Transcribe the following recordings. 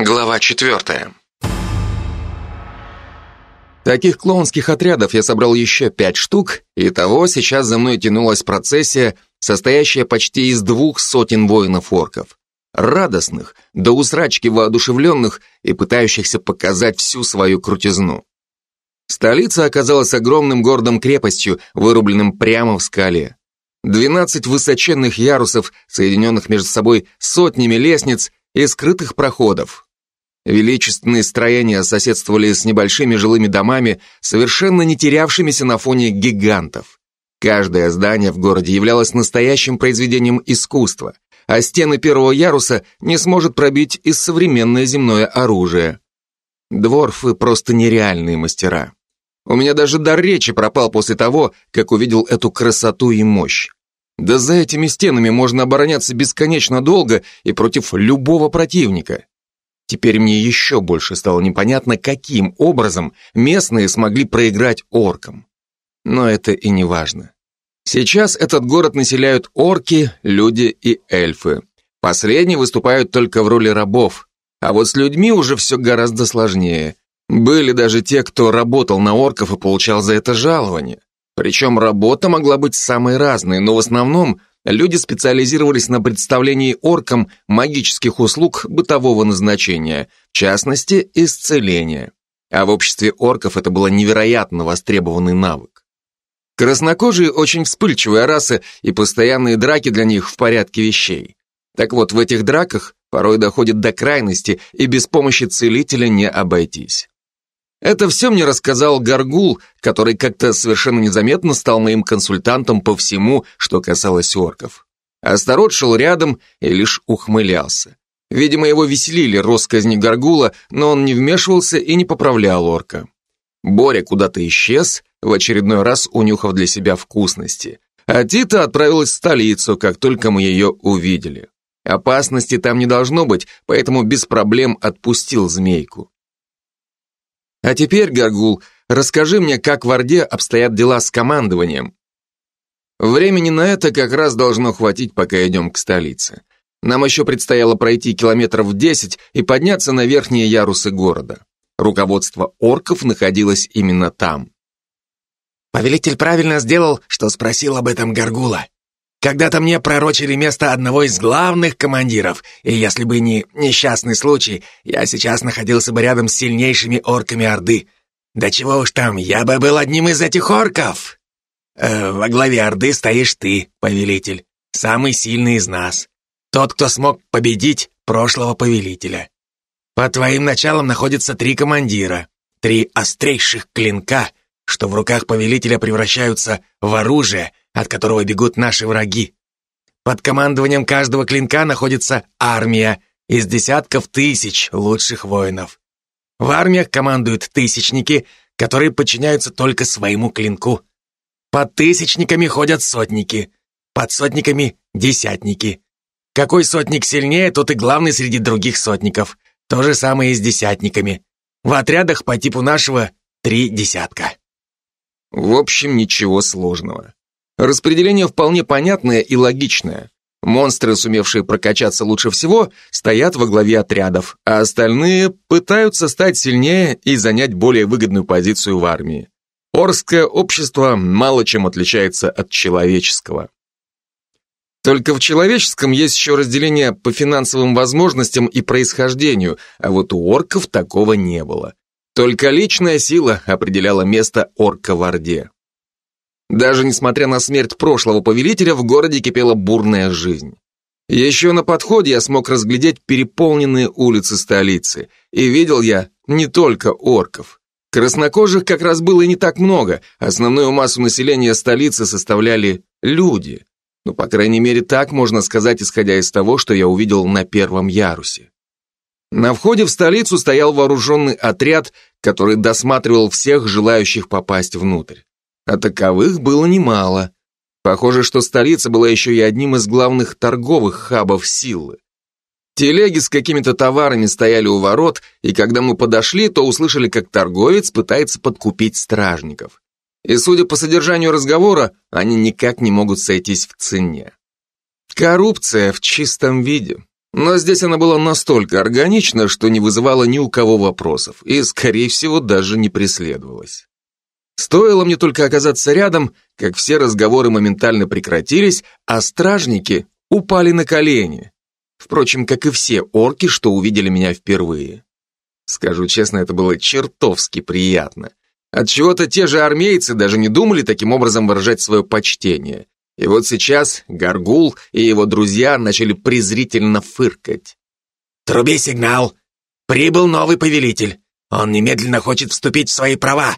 Глава четвертая. Таких клоунских отрядов я собрал еще пять штук, и того сейчас за мной тянулась процессия, состоящая почти из двух сотен воинов-орков. Радостных, до усрачки воодушевленных и пытающихся показать всю свою крутизну. Столица оказалась огромным городом крепостью, вырубленным прямо в скале. Двенадцать высоченных ярусов, соединенных между собой сотнями лестниц и скрытых проходов. Величественные строения соседствовали с небольшими жилыми домами, совершенно не терявшимися на фоне гигантов. Каждое здание в городе являлось настоящим произведением искусства, а стены первого яруса не сможет пробить и современное земное оружие. Дворфы просто нереальные мастера. У меня даже дар речи пропал после того, как увидел эту красоту и мощь. Да за этими стенами можно обороняться бесконечно долго и против любого противника. Теперь мне еще больше стало непонятно, каким образом местные смогли проиграть оркам. Но это и не важно. Сейчас этот город населяют орки, люди и эльфы. Последние выступают только в роли рабов, а вот с людьми уже все гораздо сложнее. Были даже те, кто работал на орков и получал за это жалование. Причем работа могла быть самой разной, но в основном люди специализировались на представлении оркам магических услуг бытового назначения, в частности, исцеления. А в обществе орков это было невероятно востребованный навык. Краснокожие очень вспыльчивая раса, и постоянные драки для них в порядке вещей. Так вот, в этих драках порой доходит до крайности, и без помощи целителя не обойтись. Это все мне рассказал Гаргул, который как-то совершенно незаметно стал моим консультантом по всему, что касалось орков. Астарот шел рядом и лишь ухмылялся. Видимо, его веселили росказни Гаргула, но он не вмешивался и не поправлял орка. Боря куда-то исчез, в очередной раз унюхав для себя вкусности. А Тита отправилась в столицу, как только мы ее увидели. Опасности там не должно быть, поэтому без проблем отпустил змейку. А теперь, Гагул, расскажи мне, как в Орде обстоят дела с командованием. Времени на это как раз должно хватить, пока идем к столице. Нам еще предстояло пройти километров 10 и подняться на верхние ярусы города. Руководство орков находилось именно там. Повелитель правильно сделал, что спросил об этом Гаргула. Когда-то мне пророчили место одного из главных командиров, и если бы не несчастный случай, я сейчас находился бы рядом с сильнейшими орками Орды. Да чего уж там, я бы был одним из этих орков. Э, во главе Орды стоишь ты, повелитель, самый сильный из нас. Тот, кто смог победить прошлого повелителя. Под твоим началом находятся три командира, три острейших клинка, что в руках повелителя превращаются в оружие, от которого бегут наши враги. Под командованием каждого клинка находится армия из десятков тысяч лучших воинов. В армиях командуют тысячники, которые подчиняются только своему клинку. Под тысячниками ходят сотники, под сотниками – десятники. Какой сотник сильнее, тот и главный среди других сотников. То же самое и с десятниками. В отрядах по типу нашего три десятка. В общем, ничего сложного. Распределение вполне понятное и логичное. Монстры, сумевшие прокачаться лучше всего, стоят во главе отрядов, а остальные пытаются стать сильнее и занять более выгодную позицию в армии. Орское общество мало чем отличается от человеческого. Только в человеческом есть еще разделение по финансовым возможностям и происхождению, а вот у орков такого не было. Только личная сила определяла место орка в Орде. Даже несмотря на смерть прошлого повелителя, в городе кипела бурная жизнь. Еще на подходе я смог разглядеть переполненные улицы столицы, и видел я не только орков. Краснокожих как раз было и не так много, основную массу населения столицы составляли люди. Ну, по крайней мере, так можно сказать, исходя из того, что я увидел на первом ярусе. На входе в столицу стоял вооруженный отряд, который досматривал всех желающих попасть внутрь а таковых было немало. Похоже, что столица была еще и одним из главных торговых хабов силы. Телеги с какими-то товарами стояли у ворот, и когда мы подошли, то услышали, как торговец пытается подкупить стражников. И судя по содержанию разговора, они никак не могут сойтись в цене. Коррупция в чистом виде. Но здесь она была настолько органична, что не вызывала ни у кого вопросов и, скорее всего, даже не преследовалась. Стоило мне только оказаться рядом, как все разговоры моментально прекратились, а стражники упали на колени. Впрочем, как и все орки, что увидели меня впервые. Скажу честно, это было чертовски приятно. Отчего-то те же армейцы даже не думали таким образом выражать свое почтение. И вот сейчас Гаргул и его друзья начали презрительно фыркать. «Труби сигнал! Прибыл новый повелитель! Он немедленно хочет вступить в свои права!»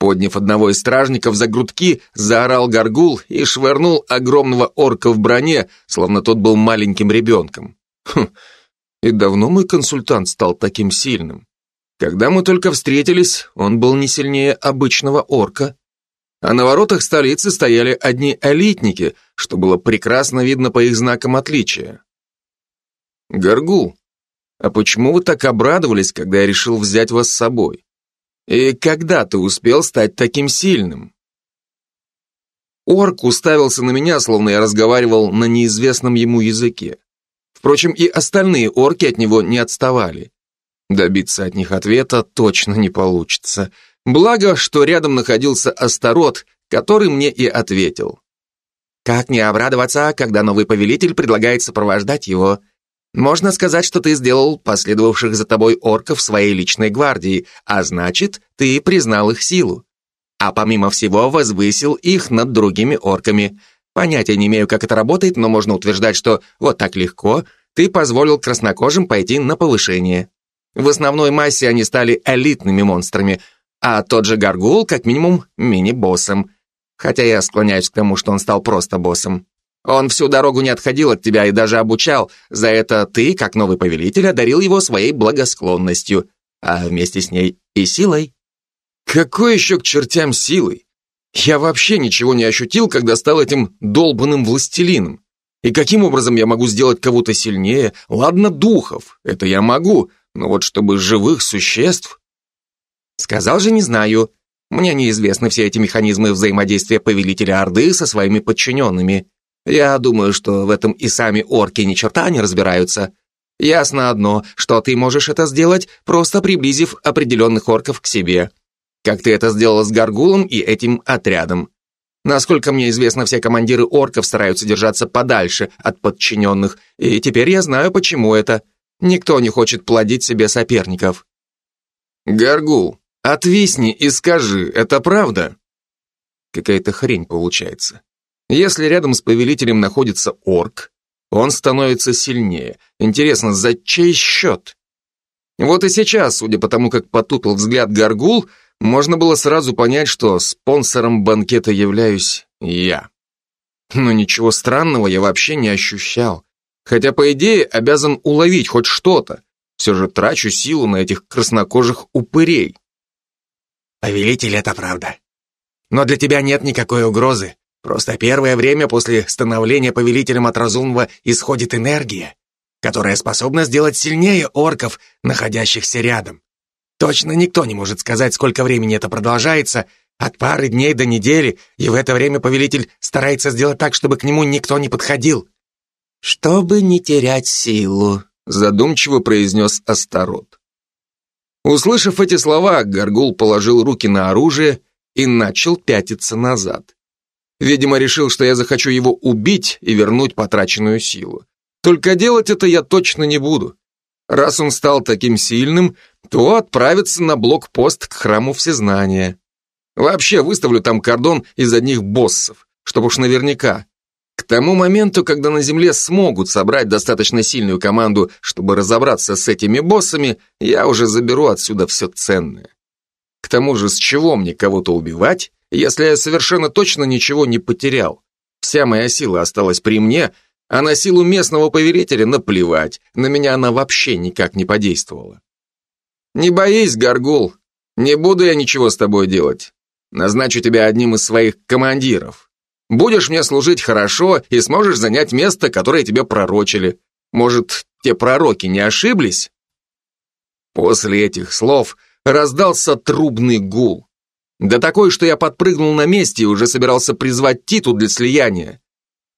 Подняв одного из стражников за грудки, заорал Гаргул и швырнул огромного орка в броне, словно тот был маленьким ребенком. Хм, и давно мой консультант стал таким сильным. Когда мы только встретились, он был не сильнее обычного орка а на воротах столицы стояли одни элитники, что было прекрасно видно по их знакам отличия. Горгул, а почему вы так обрадовались, когда я решил взять вас с собой? И когда ты успел стать таким сильным?» Орк уставился на меня, словно я разговаривал на неизвестном ему языке. Впрочем, и остальные орки от него не отставали. Добиться от них ответа точно не получится — Благо, что рядом находился Астарот, который мне и ответил. Как не обрадоваться, когда новый повелитель предлагает сопровождать его? Можно сказать, что ты сделал последовавших за тобой орков своей личной гвардии, а значит, ты признал их силу. А помимо всего, возвысил их над другими орками. Понятия не имею, как это работает, но можно утверждать, что вот так легко ты позволил краснокожим пойти на повышение. В основной массе они стали элитными монстрами – а тот же Гаргул, как минимум, мини-боссом. Хотя я склоняюсь к тому, что он стал просто боссом. Он всю дорогу не отходил от тебя и даже обучал. За это ты, как новый повелитель, одарил его своей благосклонностью, а вместе с ней и силой. Какой еще к чертям силой? Я вообще ничего не ощутил, когда стал этим долбанным властелином. И каким образом я могу сделать кого-то сильнее? Ладно, духов, это я могу, но вот чтобы живых существ... Сказал же, не знаю. Мне неизвестны все эти механизмы взаимодействия повелителя Орды со своими подчиненными. Я думаю, что в этом и сами орки ни черта не разбираются. Ясно одно, что ты можешь это сделать, просто приблизив определенных орков к себе. Как ты это сделал с Гаргулом и этим отрядом. Насколько мне известно, все командиры орков стараются держаться подальше от подчиненных, и теперь я знаю, почему это. Никто не хочет плодить себе соперников. Гаргул, Отвисни и скажи, это правда? Какая-то хрень получается. Если рядом с повелителем находится орк, он становится сильнее. Интересно, за чей счет? Вот и сейчас, судя по тому, как потупил взгляд Гаргул, можно было сразу понять, что спонсором банкета являюсь я. Но ничего странного я вообще не ощущал. Хотя, по идее, обязан уловить хоть что-то. Все же трачу силу на этих краснокожих упырей. Повелитель, это правда. Но для тебя нет никакой угрозы. Просто первое время после становления повелителем от разумного исходит энергия, которая способна сделать сильнее орков, находящихся рядом. Точно никто не может сказать, сколько времени это продолжается, от пары дней до недели, и в это время повелитель старается сделать так, чтобы к нему никто не подходил. «Чтобы не терять силу», задумчиво произнес Астарот. Услышав эти слова, Гаргул положил руки на оружие и начал пятиться назад. Видимо, решил, что я захочу его убить и вернуть потраченную силу. Только делать это я точно не буду. Раз он стал таким сильным, то отправится на блокпост к храму Всезнания. Вообще выставлю там кордон из одних боссов, чтобы уж наверняка. К тому моменту, когда на Земле смогут собрать достаточно сильную команду, чтобы разобраться с этими боссами, я уже заберу отсюда все ценное. К тому же, с чего мне кого-то убивать, если я совершенно точно ничего не потерял? Вся моя сила осталась при мне, а на силу местного повелителя наплевать, на меня она вообще никак не подействовала. Не боись, Гаргул, не буду я ничего с тобой делать. Назначу тебя одним из своих командиров. Будешь мне служить хорошо и сможешь занять место, которое тебе пророчили. Может, те пророки не ошиблись?» После этих слов раздался трубный гул. Да такой, что я подпрыгнул на месте и уже собирался призвать Титу для слияния.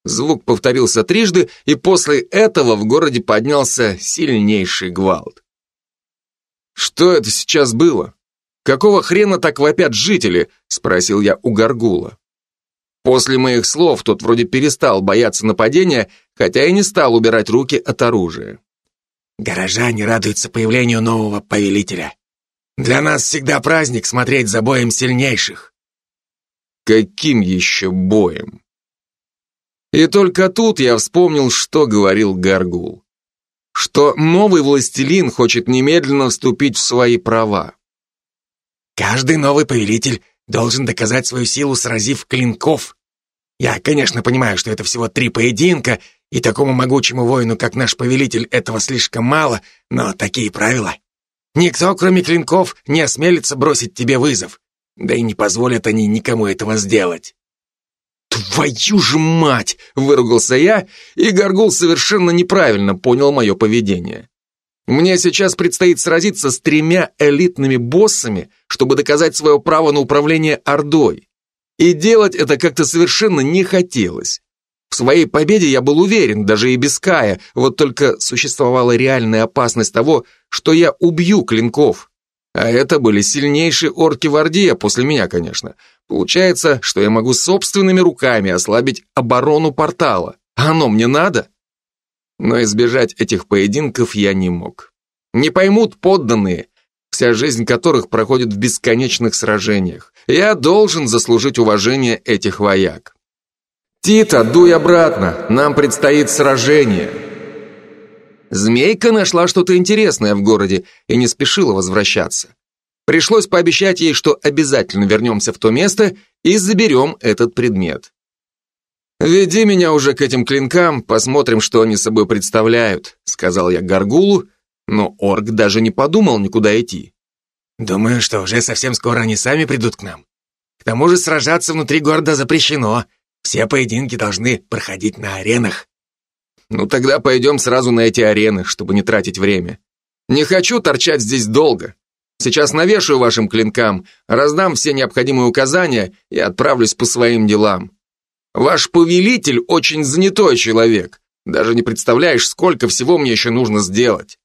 Звук повторился трижды, и после этого в городе поднялся сильнейший гвалт. «Что это сейчас было? Какого хрена так вопят жители?» – спросил я у Гаргула. После моих слов тот вроде перестал бояться нападения, хотя и не стал убирать руки от оружия. «Горожане радуются появлению нового повелителя. Для нас всегда праздник смотреть за боем сильнейших». «Каким еще боем?» И только тут я вспомнил, что говорил Гаргул. Что новый властелин хочет немедленно вступить в свои права. Каждый новый повелитель должен доказать свою силу, сразив клинков. Я, конечно, понимаю, что это всего три поединка, и такому могучему воину, как наш повелитель, этого слишком мало, но такие правила. Никто, кроме клинков, не осмелится бросить тебе вызов. Да и не позволят они никому этого сделать. «Твою же мать!» — выругался я, и Гаргул совершенно неправильно понял мое поведение. Мне сейчас предстоит сразиться с тремя элитными боссами, чтобы доказать свое право на управление Ордой. И делать это как-то совершенно не хотелось. В своей победе я был уверен, даже и без Кая, вот только существовала реальная опасность того, что я убью клинков. А это были сильнейшие орки в Орде, после меня, конечно. Получается, что я могу собственными руками ослабить оборону портала. А оно мне надо? Но избежать этих поединков я не мог. Не поймут подданные, вся жизнь которых проходит в бесконечных сражениях. Я должен заслужить уважение этих вояк. «Тита, дуй обратно, нам предстоит сражение». Змейка нашла что-то интересное в городе и не спешила возвращаться. Пришлось пообещать ей, что обязательно вернемся в то место и заберем этот предмет. «Веди меня уже к этим клинкам, посмотрим, что они собой представляют», сказал я Гаргулу, но орк даже не подумал никуда идти. «Думаю, что уже совсем скоро они сами придут к нам. К тому же сражаться внутри города запрещено. Все поединки должны проходить на аренах». «Ну тогда пойдем сразу на эти арены, чтобы не тратить время. Не хочу торчать здесь долго. Сейчас навешаю вашим клинкам, раздам все необходимые указания и отправлюсь по своим делам. Ваш повелитель очень занятой человек. Даже не представляешь, сколько всего мне еще нужно сделать.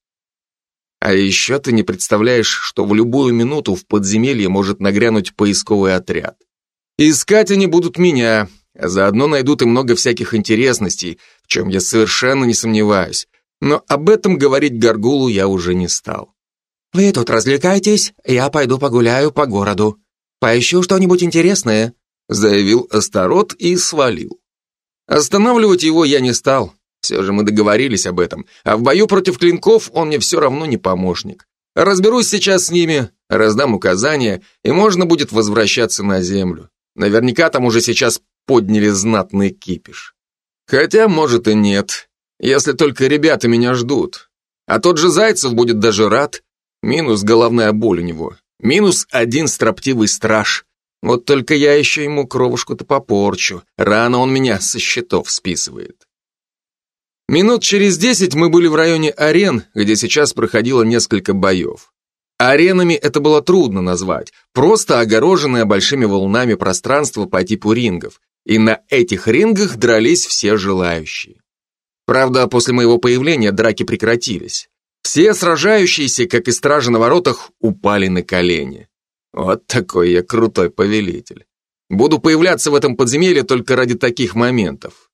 А еще ты не представляешь, что в любую минуту в подземелье может нагрянуть поисковый отряд. Искать они будут меня, а заодно найдут и много всяких интересностей, в чем я совершенно не сомневаюсь. Но об этом говорить Гаргулу я уже не стал. «Вы тут развлекайтесь, я пойду погуляю по городу. Поищу что-нибудь интересное», заявил Астарот и свалил. Останавливать его я не стал. Все же мы договорились об этом. А в бою против клинков он мне все равно не помощник. Разберусь сейчас с ними, раздам указания, и можно будет возвращаться на землю. Наверняка там уже сейчас подняли знатный кипиш. Хотя, может и нет, если только ребята меня ждут. А тот же Зайцев будет даже рад, Минус головная боль у него. Минус один строптивый страж. Вот только я еще ему кровушку-то попорчу. Рано он меня со счетов списывает. Минут через десять мы были в районе арен, где сейчас проходило несколько боев. Аренами это было трудно назвать, просто огороженное большими волнами пространство по типу рингов, и на этих рингах дрались все желающие. Правда, после моего появления драки прекратились. Все сражающиеся, как и стражи на воротах, упали на колени. Вот такой я крутой повелитель. Буду появляться в этом подземелье только ради таких моментов.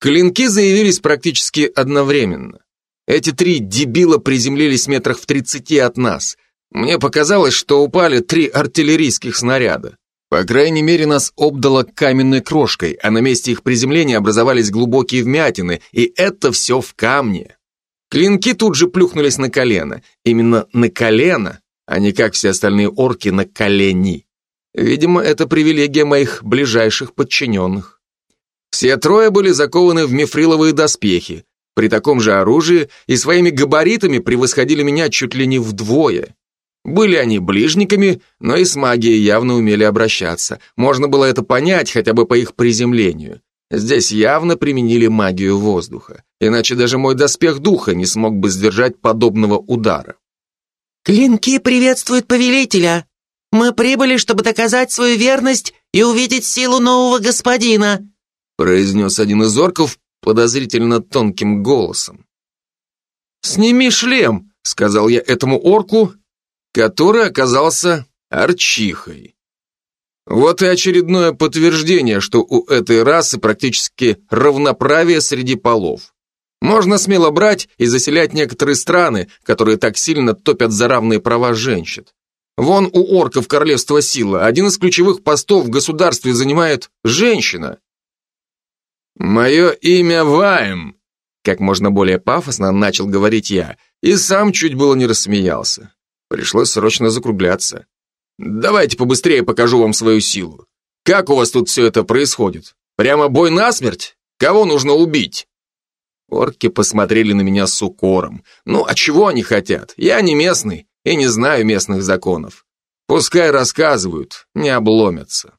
Клинки заявились практически одновременно. Эти три дебила приземлились метрах в тридцати от нас. Мне показалось, что упали три артиллерийских снаряда. По крайней мере, нас обдало каменной крошкой, а на месте их приземления образовались глубокие вмятины, и это все в камне. Клинки тут же плюхнулись на колено. Именно на колено, а не как все остальные орки на колени. Видимо, это привилегия моих ближайших подчиненных. Все трое были закованы в мифриловые доспехи, при таком же оружии и своими габаритами превосходили меня чуть ли не вдвое. Были они ближниками, но и с магией явно умели обращаться. Можно было это понять хотя бы по их приземлению. Здесь явно применили магию воздуха, иначе даже мой доспех духа не смог бы сдержать подобного удара. «Клинки приветствуют повелителя. Мы прибыли, чтобы доказать свою верность и увидеть силу нового господина», произнес один из орков подозрительно тонким голосом. «Сними шлем», — сказал я этому орку, который оказался арчихой. Вот и очередное подтверждение, что у этой расы практически равноправие среди полов. Можно смело брать и заселять некоторые страны, которые так сильно топят за равные права женщин. Вон у орков королевства сила один из ключевых постов в государстве занимает женщина. «Мое имя Вайм», — как можно более пафосно начал говорить я, и сам чуть было не рассмеялся. Пришлось срочно закругляться. Давайте побыстрее покажу вам свою силу. Как у вас тут все это происходит? Прямо бой насмерть? Кого нужно убить? Орки посмотрели на меня с укором. Ну, а чего они хотят? Я не местный и не знаю местных законов. Пускай рассказывают, не обломятся.